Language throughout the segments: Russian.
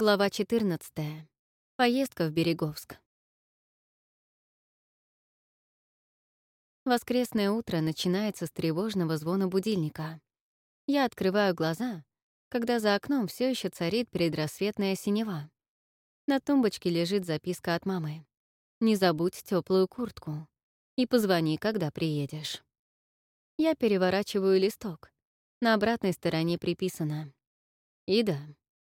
Глава 14. Поездка в Береговск. Воскресное утро начинается с тревожного звона будильника. Я открываю глаза, когда за окном все еще царит предрассветная синева. На тумбочке лежит записка от мамы. «Не забудь теплую куртку. И позвони, когда приедешь». Я переворачиваю листок. На обратной стороне приписано. «Ида,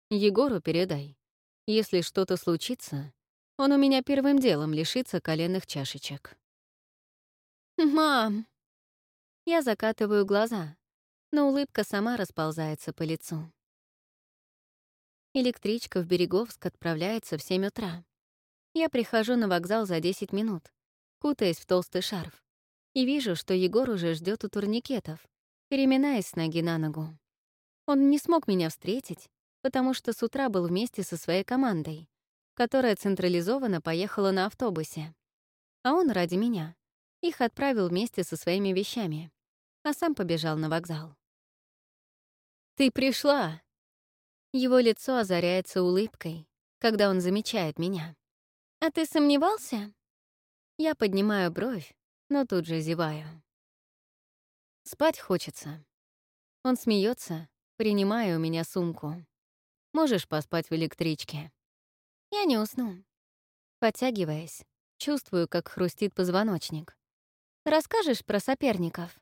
Егору передай. Если что-то случится, он у меня первым делом лишится коленных чашечек. «Мам!» Я закатываю глаза, но улыбка сама расползается по лицу. Электричка в Береговск отправляется в 7 утра. Я прихожу на вокзал за 10 минут, кутаясь в толстый шарф, и вижу, что Егор уже ждет у турникетов, переминаясь с ноги на ногу. Он не смог меня встретить, потому что с утра был вместе со своей командой, которая централизованно поехала на автобусе. А он ради меня их отправил вместе со своими вещами, а сам побежал на вокзал. «Ты пришла!» Его лицо озаряется улыбкой, когда он замечает меня. «А ты сомневался?» Я поднимаю бровь, но тут же зеваю. Спать хочется. Он смеется, принимая у меня сумку. Можешь поспать в электричке. Я не усну. Подтягиваясь, чувствую, как хрустит позвоночник. Расскажешь про соперников?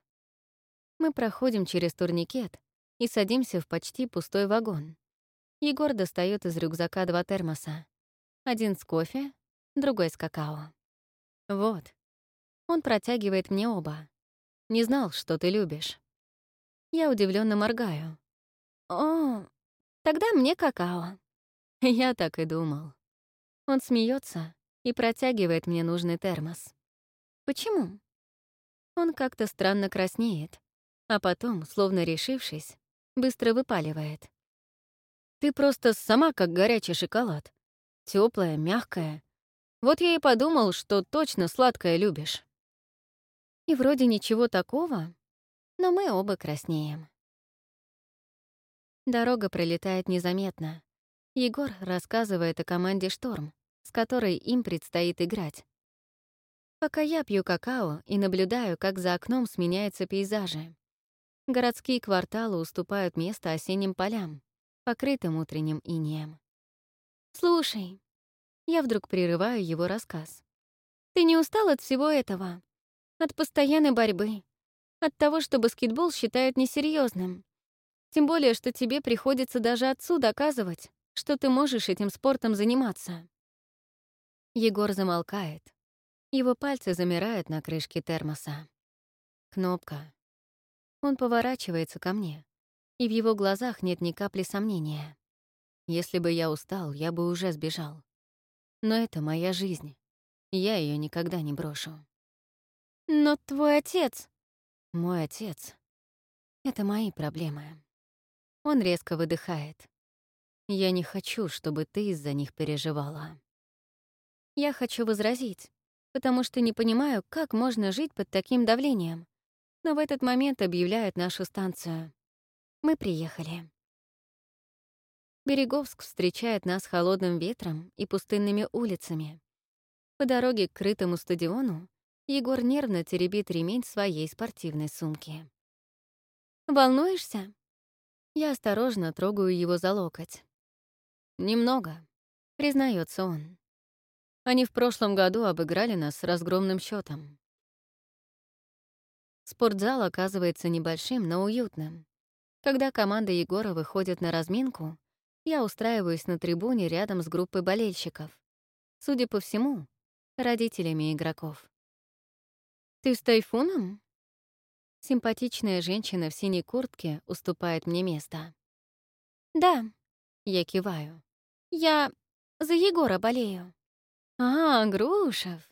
Мы проходим через турникет и садимся в почти пустой вагон. Егор достает из рюкзака два термоса. Один с кофе, другой с какао. Вот. Он протягивает мне оба. Не знал, что ты любишь. Я удивленно моргаю. О, Тогда мне какао. Я так и думал. Он смеется и протягивает мне нужный термос. Почему? Он как-то странно краснеет, а потом, словно решившись, быстро выпаливает. Ты просто сама как горячий шоколад. Теплая, мягкая. Вот я и подумал, что точно сладкое любишь. И вроде ничего такого, но мы оба краснеем. Дорога пролетает незаметно. Егор рассказывает о команде «Шторм», с которой им предстоит играть. Пока я пью какао и наблюдаю, как за окном сменяются пейзажи. Городские кварталы уступают место осенним полям, покрытым утренним инеем. «Слушай», я вдруг прерываю его рассказ. «Ты не устал от всего этого? От постоянной борьбы? От того, что баскетбол считают несерьезным? Тем более, что тебе приходится даже отцу доказывать, что ты можешь этим спортом заниматься. Егор замолкает. Его пальцы замирают на крышке термоса. Кнопка. Он поворачивается ко мне, и в его глазах нет ни капли сомнения. Если бы я устал, я бы уже сбежал. Но это моя жизнь. Я ее никогда не брошу. Но твой отец... Мой отец. Это мои проблемы. Он резко выдыхает. «Я не хочу, чтобы ты из-за них переживала». Я хочу возразить, потому что не понимаю, как можно жить под таким давлением. Но в этот момент объявляют нашу станцию. Мы приехали. Береговск встречает нас холодным ветром и пустынными улицами. По дороге к крытому стадиону Егор нервно теребит ремень своей спортивной сумки. «Волнуешься?» Я осторожно трогаю его за локоть. «Немного», — признается он. Они в прошлом году обыграли нас с разгромным счетом. Спортзал оказывается небольшим, но уютным. Когда команда Егора выходит на разминку, я устраиваюсь на трибуне рядом с группой болельщиков. Судя по всему, родителями игроков. «Ты с Тайфуном?» Симпатичная женщина в синей куртке уступает мне место. «Да», — я киваю. «Я за Егора болею». «А, Грушев!»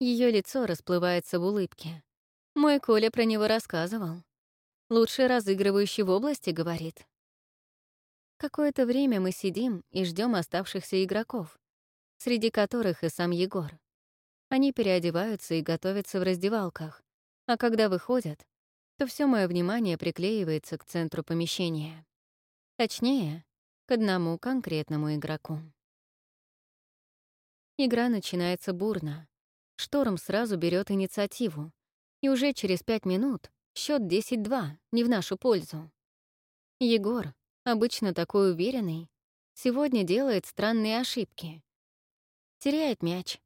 Ее лицо расплывается в улыбке. Мой Коля про него рассказывал. Лучший разыгрывающий в области, говорит. Какое-то время мы сидим и ждем оставшихся игроков, среди которых и сам Егор. Они переодеваются и готовятся в раздевалках, а когда выходят, то все мое внимание приклеивается к центру помещения. Точнее, к одному конкретному игроку. Игра начинается бурно. Шторм сразу берет инициативу, и уже через пять минут счет 10-2, не в нашу пользу. Егор, обычно такой уверенный, сегодня делает странные ошибки. Теряет мяч,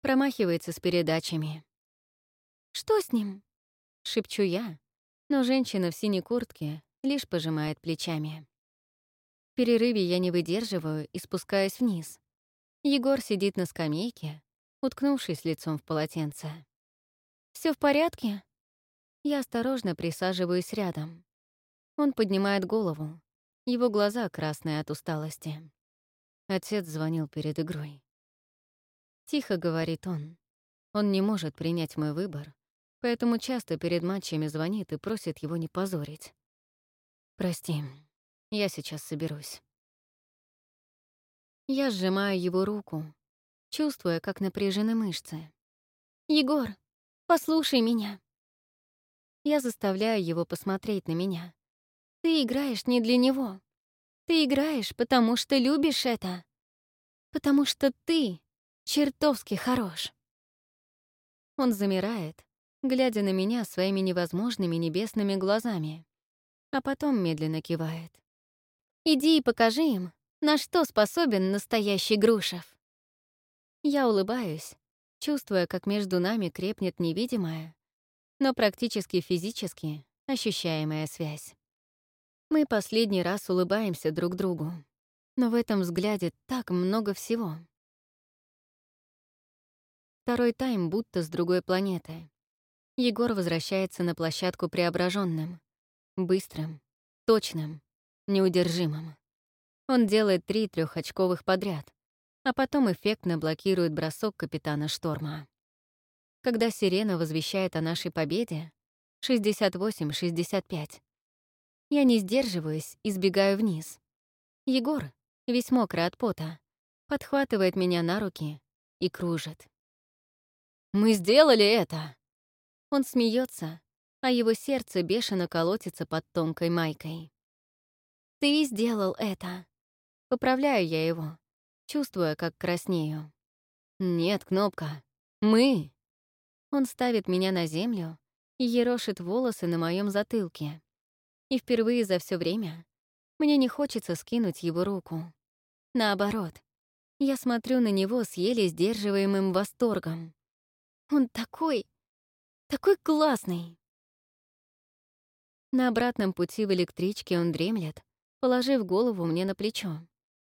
промахивается с передачами. «Что с ним?» — шепчу я, но женщина в синей куртке лишь пожимает плечами. В перерыве я не выдерживаю и спускаюсь вниз. Егор сидит на скамейке, уткнувшись лицом в полотенце. Все в порядке?» Я осторожно присаживаюсь рядом. Он поднимает голову. Его глаза красные от усталости. Отец звонил перед игрой. Тихо говорит он. Он не может принять мой выбор, поэтому часто перед матчами звонит и просит его не позорить. «Прости, я сейчас соберусь». Я сжимаю его руку, чувствуя, как напряжены мышцы. «Егор, послушай меня». Я заставляю его посмотреть на меня. Ты играешь не для него. Ты играешь, потому что любишь это. Потому что ты чертовски хорош. Он замирает, глядя на меня своими невозможными небесными глазами, а потом медленно кивает. «Иди и покажи им, на что способен настоящий Грушев». Я улыбаюсь, чувствуя, как между нами крепнет невидимая, но практически физически ощущаемая связь. Мы последний раз улыбаемся друг другу, но в этом взгляде так много всего. Второй тайм будто с другой планеты. Егор возвращается на площадку преображенным, быстрым, точным, неудержимым. Он делает три трехочковых подряд, а потом эффектно блокирует бросок капитана Шторма. Когда сирена возвещает о нашей победе, 68-65, я не сдерживаюсь и сбегаю вниз. Егор, весь мокрый от пота, подхватывает меня на руки и кружит. «Мы сделали это!» Он смеется, а его сердце бешено колотится под тонкой майкой. «Ты сделал это!» Поправляю я его, чувствуя, как краснею. «Нет, Кнопка, мы!» Он ставит меня на землю и ерошит волосы на моем затылке. И впервые за все время мне не хочется скинуть его руку. Наоборот, я смотрю на него с еле сдерживаемым восторгом. Он такой, такой классный. На обратном пути в электричке он дремлет, положив голову мне на плечо.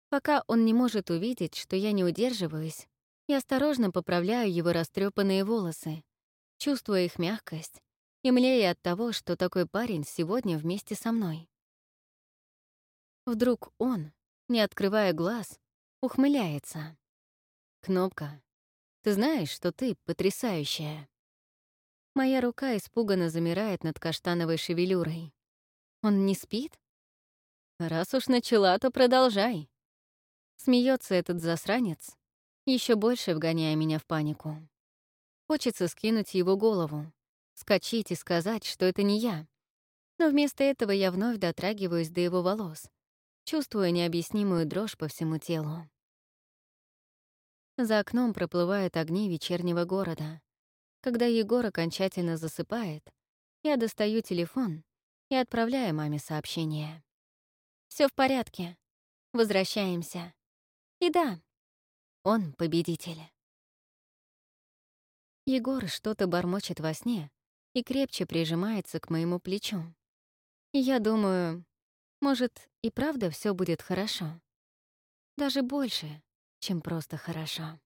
Пока он не может увидеть, что я не удерживаюсь, я осторожно поправляю его растрепанные волосы, чувствуя их мягкость и млея от того, что такой парень сегодня вместе со мной. Вдруг он, не открывая глаз, ухмыляется. «Кнопка, ты знаешь, что ты потрясающая?» Моя рука испуганно замирает над каштановой шевелюрой. Он не спит? Раз уж начала, то продолжай. Смеется этот засранец, еще больше вгоняя меня в панику. Хочется скинуть его голову, скачить и сказать, что это не я. Но вместо этого я вновь дотрагиваюсь до его волос, чувствуя необъяснимую дрожь по всему телу. За окном проплывают огни вечернего города. Когда Егор окончательно засыпает, я достаю телефон и отправляю маме сообщение. Все в порядке. Возвращаемся. И да, он победитель. Егор что-то бормочет во сне и крепче прижимается к моему плечу. И я думаю, может, и правда все будет хорошо. Даже больше, чем просто хорошо.